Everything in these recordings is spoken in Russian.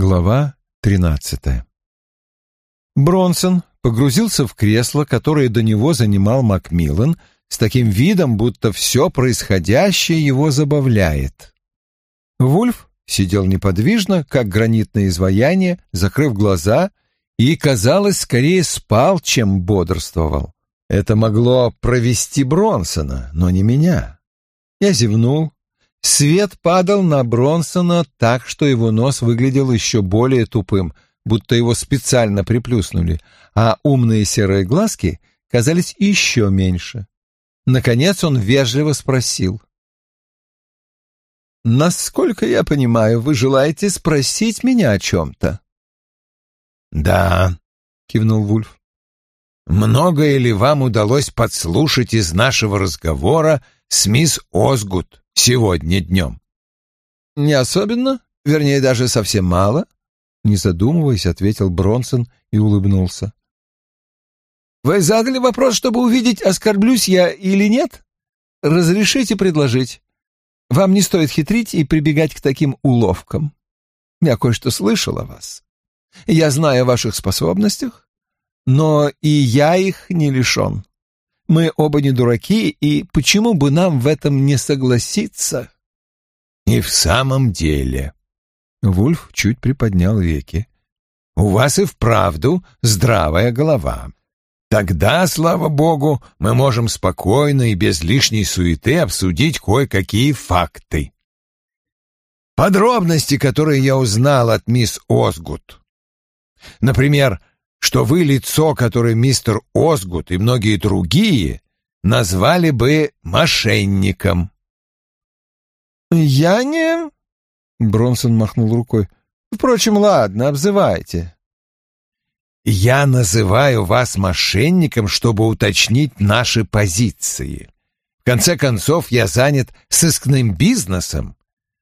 Глава тринадцатая. Бронсон погрузился в кресло, которое до него занимал Макмиллан, с таким видом, будто все происходящее его забавляет. Вульф сидел неподвижно, как гранитное изваяние, закрыв глаза, и, казалось, скорее спал, чем бодрствовал. Это могло провести Бронсона, но не меня. Я зевнул, Свет падал на Бронсона так, что его нос выглядел еще более тупым, будто его специально приплюснули, а умные серые глазки казались еще меньше. Наконец он вежливо спросил. «Насколько я понимаю, вы желаете спросить меня о чем-то?» «Да», — кивнул Вульф. «Многое ли вам удалось подслушать из нашего разговора с мисс Озгут?» Сегодня днем? Не особенно, вернее, даже совсем мало, не задумываясь, ответил Бронсон и улыбнулся. Вы задали вопрос, чтобы увидеть, оскорблюсь я или нет? Разрешите предложить. Вам не стоит хитрить и прибегать к таким уловкам. Я кое-что слышал о вас. Я знаю о ваших способностях, но и я их не лишен. Мы оба не дураки, и почему бы нам в этом не согласиться? И в самом деле... Вульф чуть приподнял веки. У вас и вправду здравая голова. Тогда, слава богу, мы можем спокойно и без лишней суеты обсудить кое-какие факты. Подробности, которые я узнал от мисс Озгут. Например, что вы лицо, которое мистер Озгут и многие другие назвали бы мошенником. «Я не...» — Бронсон махнул рукой. «Впрочем, ладно, обзывайте». «Я называю вас мошенником, чтобы уточнить наши позиции. В конце концов, я занят сыскным бизнесом.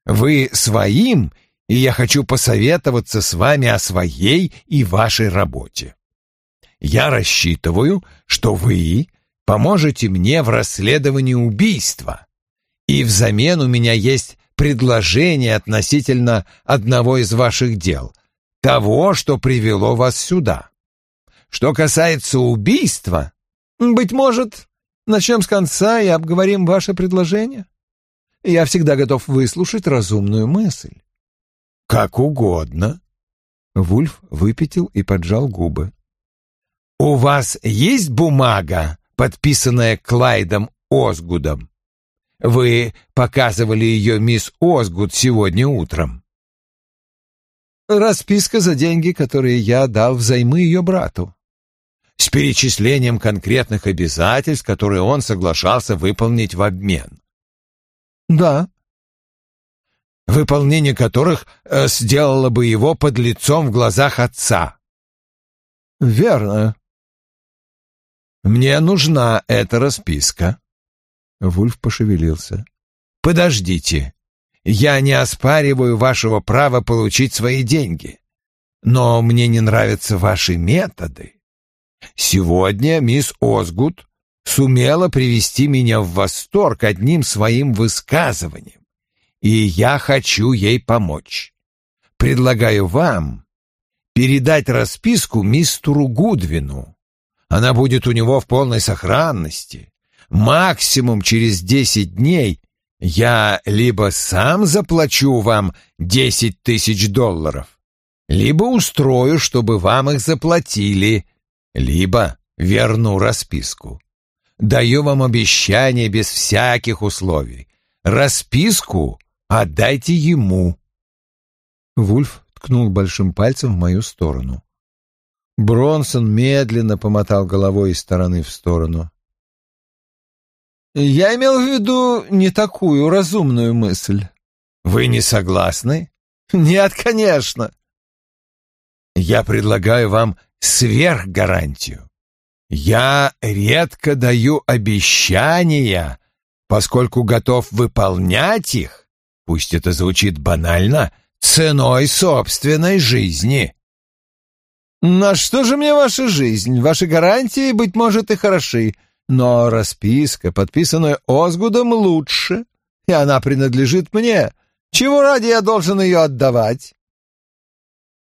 Вы своим и я хочу посоветоваться с вами о своей и вашей работе. Я рассчитываю, что вы поможете мне в расследовании убийства, и взамен у меня есть предложение относительно одного из ваших дел, того, что привело вас сюда. Что касается убийства, быть может, начнем с конца и обговорим ваше предложение. Я всегда готов выслушать разумную мысль. «Как угодно». Вульф выпятил и поджал губы. «У вас есть бумага, подписанная Клайдом Озгудом? Вы показывали ее мисс Озгуд сегодня утром». «Расписка за деньги, которые я дал взаймы ее брату». «С перечислением конкретных обязательств, которые он соглашался выполнить в обмен». «Да», выполнение которых э, сделало бы его под лицом в глазах отца. Верно. Мне нужна эта расписка. Вульф пошевелился. Подождите. Я не оспариваю вашего права получить свои деньги. Но мне не нравятся ваши методы. Сегодня мисс Озгуд сумела привести меня в восторг одним своим высказыванием и я хочу ей помочь. Предлагаю вам передать расписку мистеру Гудвину. Она будет у него в полной сохранности. Максимум через десять дней я либо сам заплачу вам десять тысяч долларов, либо устрою, чтобы вам их заплатили, либо верну расписку. Даю вам обещание без всяких условий. Расписку Отдайте ему. Вульф ткнул большим пальцем в мою сторону. Бронсон медленно помотал головой из стороны в сторону. «Я имел в виду не такую разумную мысль». «Вы не согласны?» «Нет, конечно». «Я предлагаю вам сверхгарантию. Я редко даю обещания, поскольку готов выполнять их пусть это звучит банально, ценой собственной жизни. На что же мне ваша жизнь? Ваши гарантии, быть может, и хороши, но расписка, подписанная Озгудом, лучше, и она принадлежит мне. Чего ради я должен ее отдавать?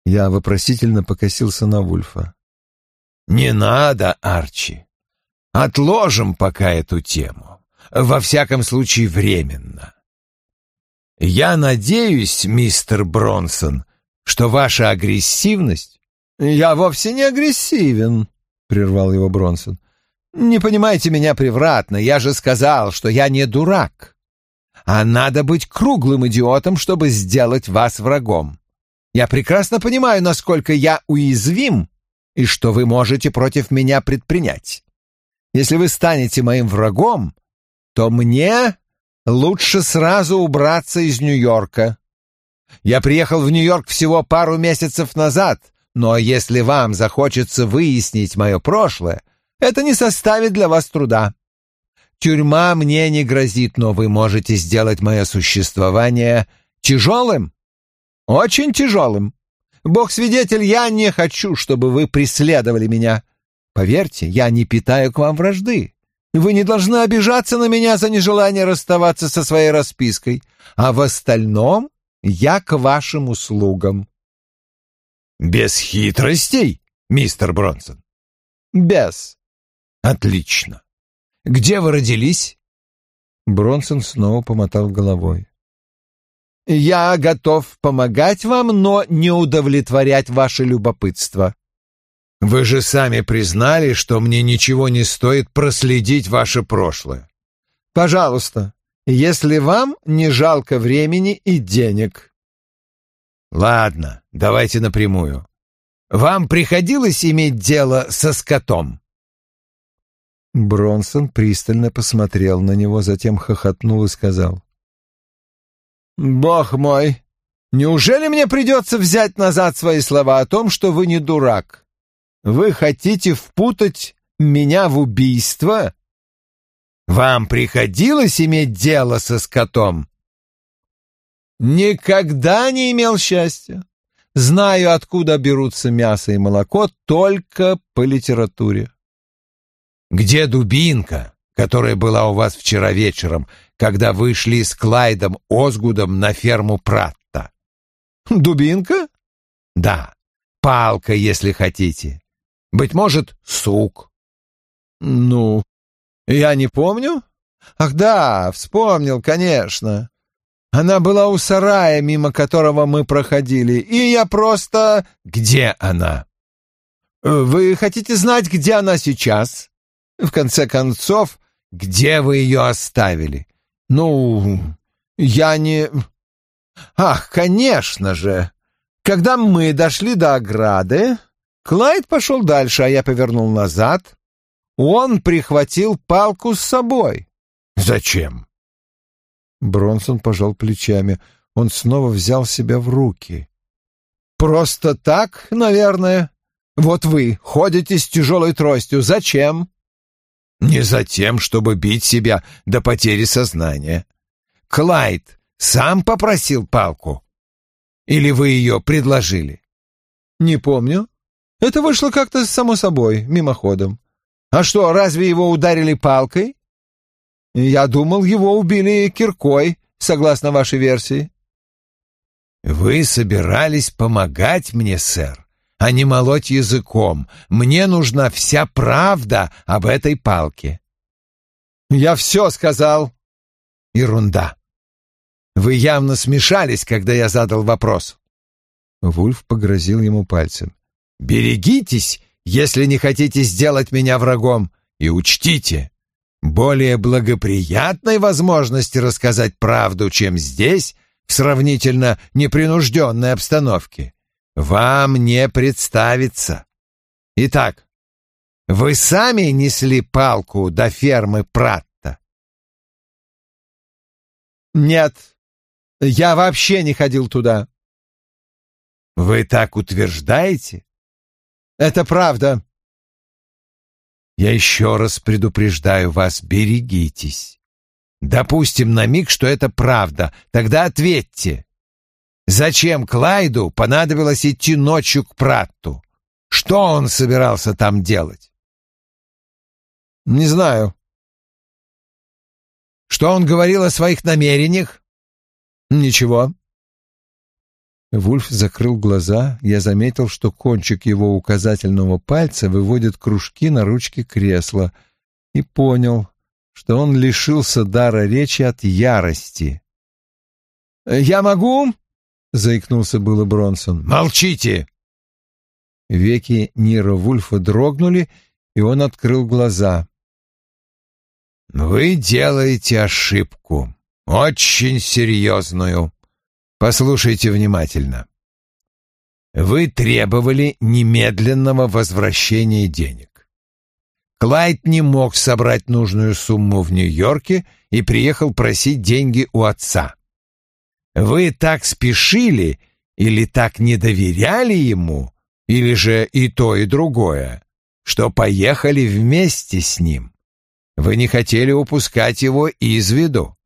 Я вопросительно покосился на Вульфа. «Не надо, Арчи. Отложим пока эту тему. Во всяком случае, временно. Я надеюсь, мистер Бронсон, что ваша агрессивность...» «Я вовсе не агрессивен», — прервал его Бронсон. «Не понимайте меня превратно, я же сказал, что я не дурак. А надо быть круглым идиотом, чтобы сделать вас врагом. Я прекрасно понимаю, насколько я уязвим и что вы можете против меня предпринять. Если вы станете моим врагом, то мне лучше сразу убраться из Нью-Йорка. Я приехал в Нью-Йорк всего пару месяцев назад, но если вам захочется выяснить мое прошлое, это не составит для вас труда. Тюрьма мне не грозит, но вы можете сделать мое существование тяжелым, очень тяжелым. Бог свидетель, я не хочу, чтобы вы преследовали меня. Поверьте, я не питаю к вам вражды. Вы не должны обижаться на меня за нежелание расставаться со своей распиской, а в остальном я к вашим услугам. Без хитростей, мистер Бронсон? Без. Отлично. Где вы родились? Бронсон снова помотал головой. Я готов помогать вам, но не удовлетворять ваше любопытство. Вы же сами признали, что мне ничего не стоит проследить ваше прошлое. Пожалуйста, если вам не жалко времени и денег. Ладно, давайте напрямую. Вам приходилось иметь дело со скотом? Бронсон пристально посмотрел на него, затем хохотнул и сказал. «Бог мой, неужели мне придется взять назад свои слова о том, что вы не дурак? Вы хотите впутать меня в убийство?» «Вам приходилось иметь дело со скотом?» «Никогда не имел счастья. Знаю, откуда берутся мясо и молоко, только по литературе». «Где дубинка, которая была у вас вчера вечером, когда вышли с Клайдом Озгудом на ферму Пратта. Дубинка? Да, палка, если хотите. Быть может, сук. Ну, я не помню. Ах да, вспомнил, конечно. Она была у сарая, мимо которого мы проходили, и я просто... Где она? Вы хотите знать, где она сейчас? В конце концов, где вы ее оставили? «Ну, я не...» «Ах, конечно же! Когда мы дошли до ограды, Клайд пошел дальше, а я повернул назад. Он прихватил палку с собой». «Зачем?» Бронсон пожал плечами. Он снова взял себя в руки. «Просто так, наверное. Вот вы ходите с тяжелой тростью. Зачем?» Не за тем, чтобы бить себя до потери сознания. Клайд сам попросил палку? Или вы ее предложили? Не помню. Это вышло как-то само собой, мимоходом. А что, разве его ударили палкой? Я думал, его убили киркой, согласно вашей версии. Вы собирались помогать мне, сэр? а не молоть языком. Мне нужна вся правда об этой палке». «Я все сказал». «Ерунда. Вы явно смешались, когда я задал вопрос». Вульф погрозил ему пальцем. «Берегитесь, если не хотите сделать меня врагом, и учтите, более благоприятной возможности рассказать правду, чем здесь, в сравнительно непринужденной обстановке, вам не представится. Итак, вы сами несли палку до фермы Пратта? Нет, я вообще не ходил туда. Вы так утверждаете? Это правда. Я еще раз предупреждаю вас, берегитесь. Допустим на миг, что это правда, тогда ответьте. Зачем Клайду понадобилось идти ночью к Пратту? Что он собирался там делать? Не знаю. Что он говорил о своих намерениях? Ничего. Вульф закрыл глаза, я заметил, что кончик его указательного пальца выводит кружки на ручке кресла, и понял, что он лишился дара речи от ярости. «Я могу?» — заикнулся было Бронсон. «Молчите!» Веки Нира Вульфа дрогнули, и он открыл глаза. «Вы делаете ошибку, очень серьезную. Послушайте внимательно. Вы требовали немедленного возвращения денег. Клайд не мог собрать нужную сумму в Нью-Йорке и приехал просить деньги у отца. Вы так спешили или так не доверяли ему, или же и то, и другое, что поехали вместе с ним. Вы не хотели упускать его из виду.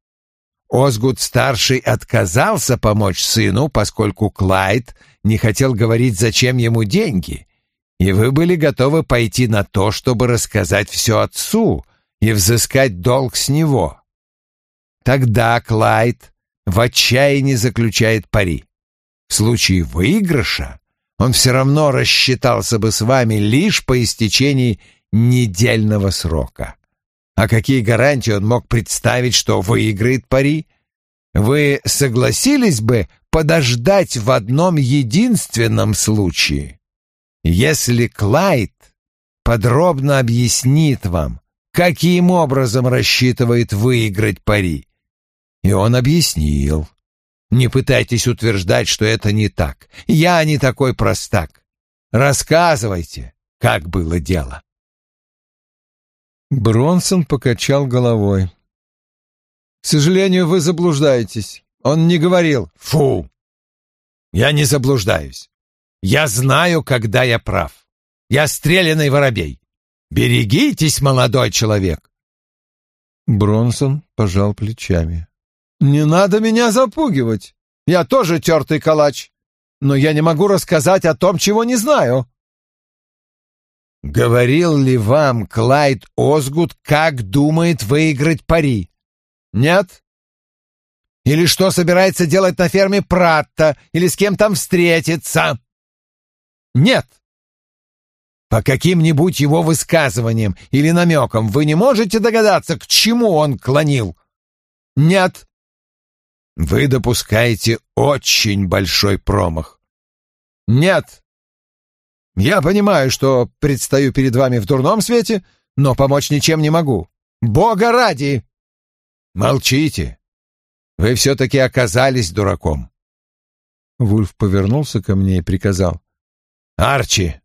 Озгуд-старший отказался помочь сыну, поскольку Клайд не хотел говорить, зачем ему деньги, и вы были готовы пойти на то, чтобы рассказать все отцу и взыскать долг с него. Тогда Клайд в отчаянии заключает пари. В случае выигрыша он все равно рассчитался бы с вами лишь по истечении недельного срока. А какие гарантии он мог представить, что выиграет пари? Вы согласились бы подождать в одном единственном случае? Если Клайд подробно объяснит вам, каким образом рассчитывает выиграть пари. И он объяснил. Не пытайтесь утверждать, что это не так. Я не такой простак. Рассказывайте, как было дело. Бронсон покачал головой. «К сожалению, вы заблуждаетесь. Он не говорил. Фу! Я не заблуждаюсь. Я знаю, когда я прав. Я стрелянный воробей. Берегитесь, молодой человек!» Бронсон пожал плечами. «Не надо меня запугивать. Я тоже тертый калач. Но я не могу рассказать о том, чего не знаю. Говорил ли вам Клайд Озгуд, как думает выиграть пари? Нет? Или что собирается делать на ферме Пратта, или с кем там встретиться? Нет. По каким-нибудь его высказываниям или намекам вы не можете догадаться, к чему он клонил? Нет. Вы допускаете очень большой промах. Нет. Я понимаю, что предстаю перед вами в дурном свете, но помочь ничем не могу. Бога ради!» «Молчите! Вы все-таки оказались дураком!» Вульф повернулся ко мне и приказал. «Арчи,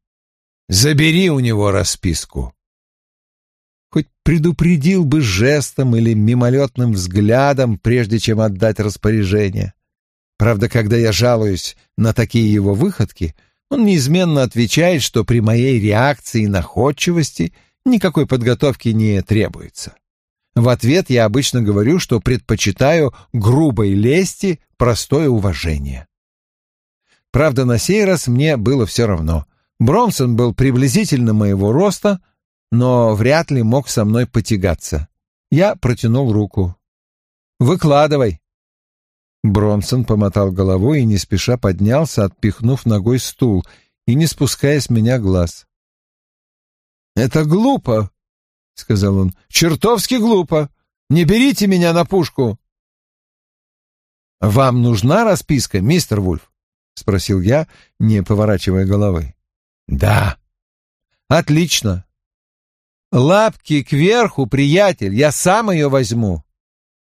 забери у него расписку!» Хоть предупредил бы жестом или мимолетным взглядом, прежде чем отдать распоряжение. Правда, когда я жалуюсь на такие его выходки — он неизменно отвечает, что при моей реакции и находчивости никакой подготовки не требуется. В ответ я обычно говорю, что предпочитаю грубой лести простое уважение. Правда, на сей раз мне было все равно. Бронсон был приблизительно моего роста, но вряд ли мог со мной потягаться. Я протянул руку. «Выкладывай», Бронсон помотал головой и не спеша поднялся, отпихнув ногой стул и не спуская с меня глаз. «Это глупо», — сказал он, — «чертовски глупо. Не берите меня на пушку». «Вам нужна расписка, мистер Вульф?» — спросил я, не поворачивая головы. «Да». «Отлично. Лапки кверху, приятель, я сам ее возьму».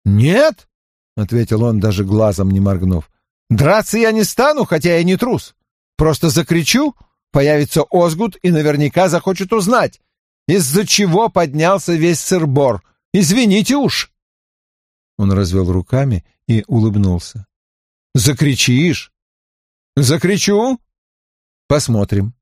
«Нет?» — ответил он, даже глазом не моргнув. «Драться я не стану, хотя я не трус. Просто закричу, появится Озгут и наверняка захочет узнать, из-за чего поднялся весь сырбор. Извините уж!» Он развел руками и улыбнулся. «Закричишь?» «Закричу?» «Посмотрим.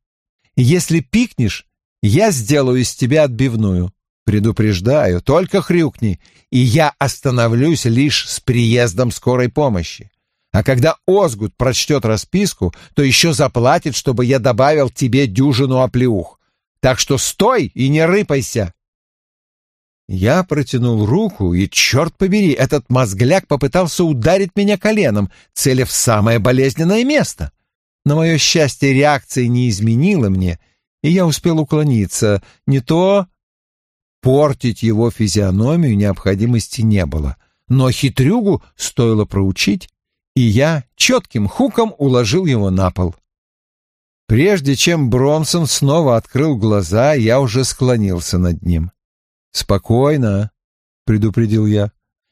Если пикнешь, я сделаю из тебя отбивную. Предупреждаю, только хрюкни, и я остановлюсь лишь с приездом скорой помощи. А когда Озгут прочтет расписку, то еще заплатит, чтобы я добавил тебе дюжину оплеух. Так что стой и не рыпайся. Я протянул руку, и, черт побери, этот мозгляк попытался ударить меня коленом, целя в самое болезненное место. На мое счастье, реакция не изменила мне, и я успел уклониться. Не то портить его физиономию необходимости не было, но хитрюгу стоило проучить, и я четким хуком уложил его на пол. Прежде чем Бронсон снова открыл глаза, я уже склонился над ним. «Спокойно», — предупредил я.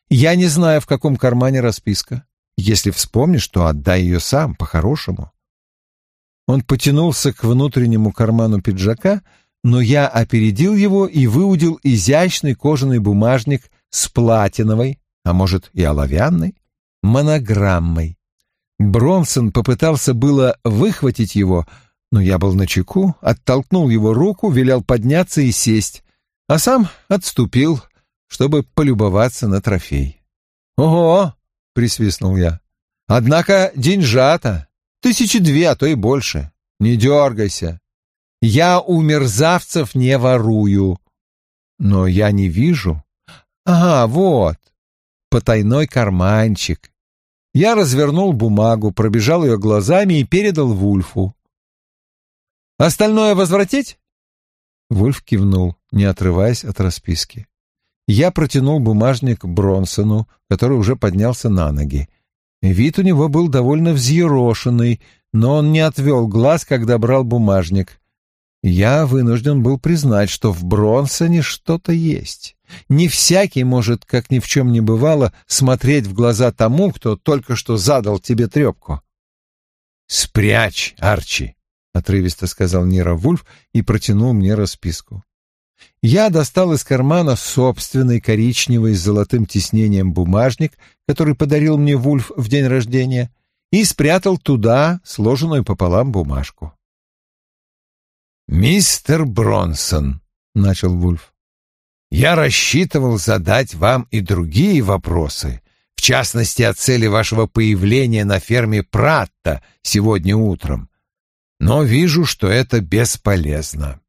«Я не знаю, в каком кармане расписка. Если вспомнишь, то отдай ее сам, по-хорошему». Он потянулся к внутреннему карману пиджака, но я опередил его и выудил изящный кожаный бумажник с платиновой, а может и оловянной, монограммой. Бронсон попытался было выхватить его, но я был на чеку, оттолкнул его руку, велел подняться и сесть, а сам отступил, чтобы полюбоваться на трофей. «Ого!» — присвистнул я. «Однако деньжата. Тысячи две, а то и больше. Не дергайся. Я у мерзавцев не ворую. Но я не вижу. Ага, вот. Потайной карманчик. Я развернул бумагу, пробежал ее глазами и передал Вульфу. «Остальное возвратить?» Вульф кивнул, не отрываясь от расписки. Я протянул бумажник Бронсону, который уже поднялся на ноги. Вид у него был довольно взъерошенный, но он не отвел глаз, когда брал бумажник. Я вынужден был признать, что в Бронсоне что-то есть. Не всякий может, как ни в чем не бывало, смотреть в глаза тому, кто только что задал тебе трепку. «Спрячь, Арчи!» — отрывисто сказал Нира Вульф и протянул мне расписку. Я достал из кармана собственный коричневый с золотым тиснением бумажник, который подарил мне Вульф в день рождения, и спрятал туда сложенную пополам бумажку. «Мистер Бронсон», — начал Вульф, — «я рассчитывал задать вам и другие вопросы, в частности о цели вашего появления на ферме Пратта сегодня утром, но вижу, что это бесполезно.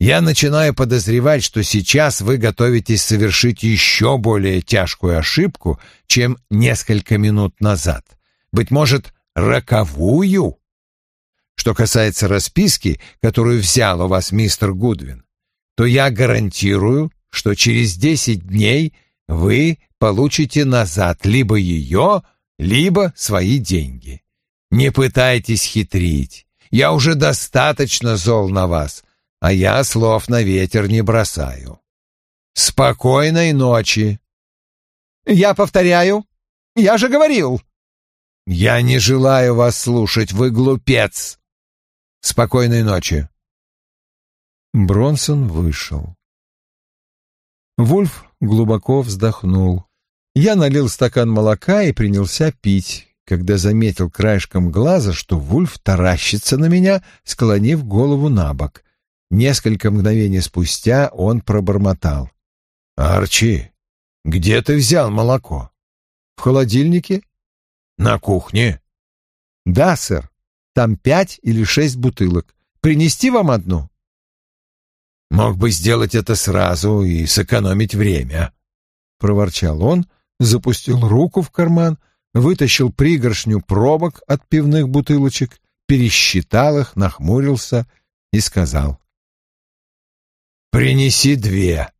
Я начинаю подозревать, что сейчас вы готовитесь совершить еще более тяжкую ошибку, чем несколько минут назад. Быть может, роковую? Что касается расписки, которую взял у вас мистер Гудвин, то я гарантирую, что через десять дней вы получите назад либо ее, либо свои деньги. Не пытайтесь хитрить. Я уже достаточно зол на вас, а я слов на ветер не бросаю. Спокойной ночи. Я повторяю, я же говорил. Я не желаю вас слушать, вы глупец. Спокойной ночи. Бронсон вышел. Вульф глубоко вздохнул. Я налил стакан молока и принялся пить когда заметил краешком глаза, что Вульф таращится на меня, склонив голову на бок. Несколько мгновений спустя он пробормотал. «Арчи, где ты взял молоко?» «В холодильнике?» «На кухне?» «Да, сэр. Там пять или шесть бутылок. Принести вам одну?» «Мог бы сделать это сразу и сэкономить время», — проворчал он, запустил руку в карман — вытащил пригоршню пробок от пивных бутылочек, пересчитал их, нахмурился и сказал. «Принеси две».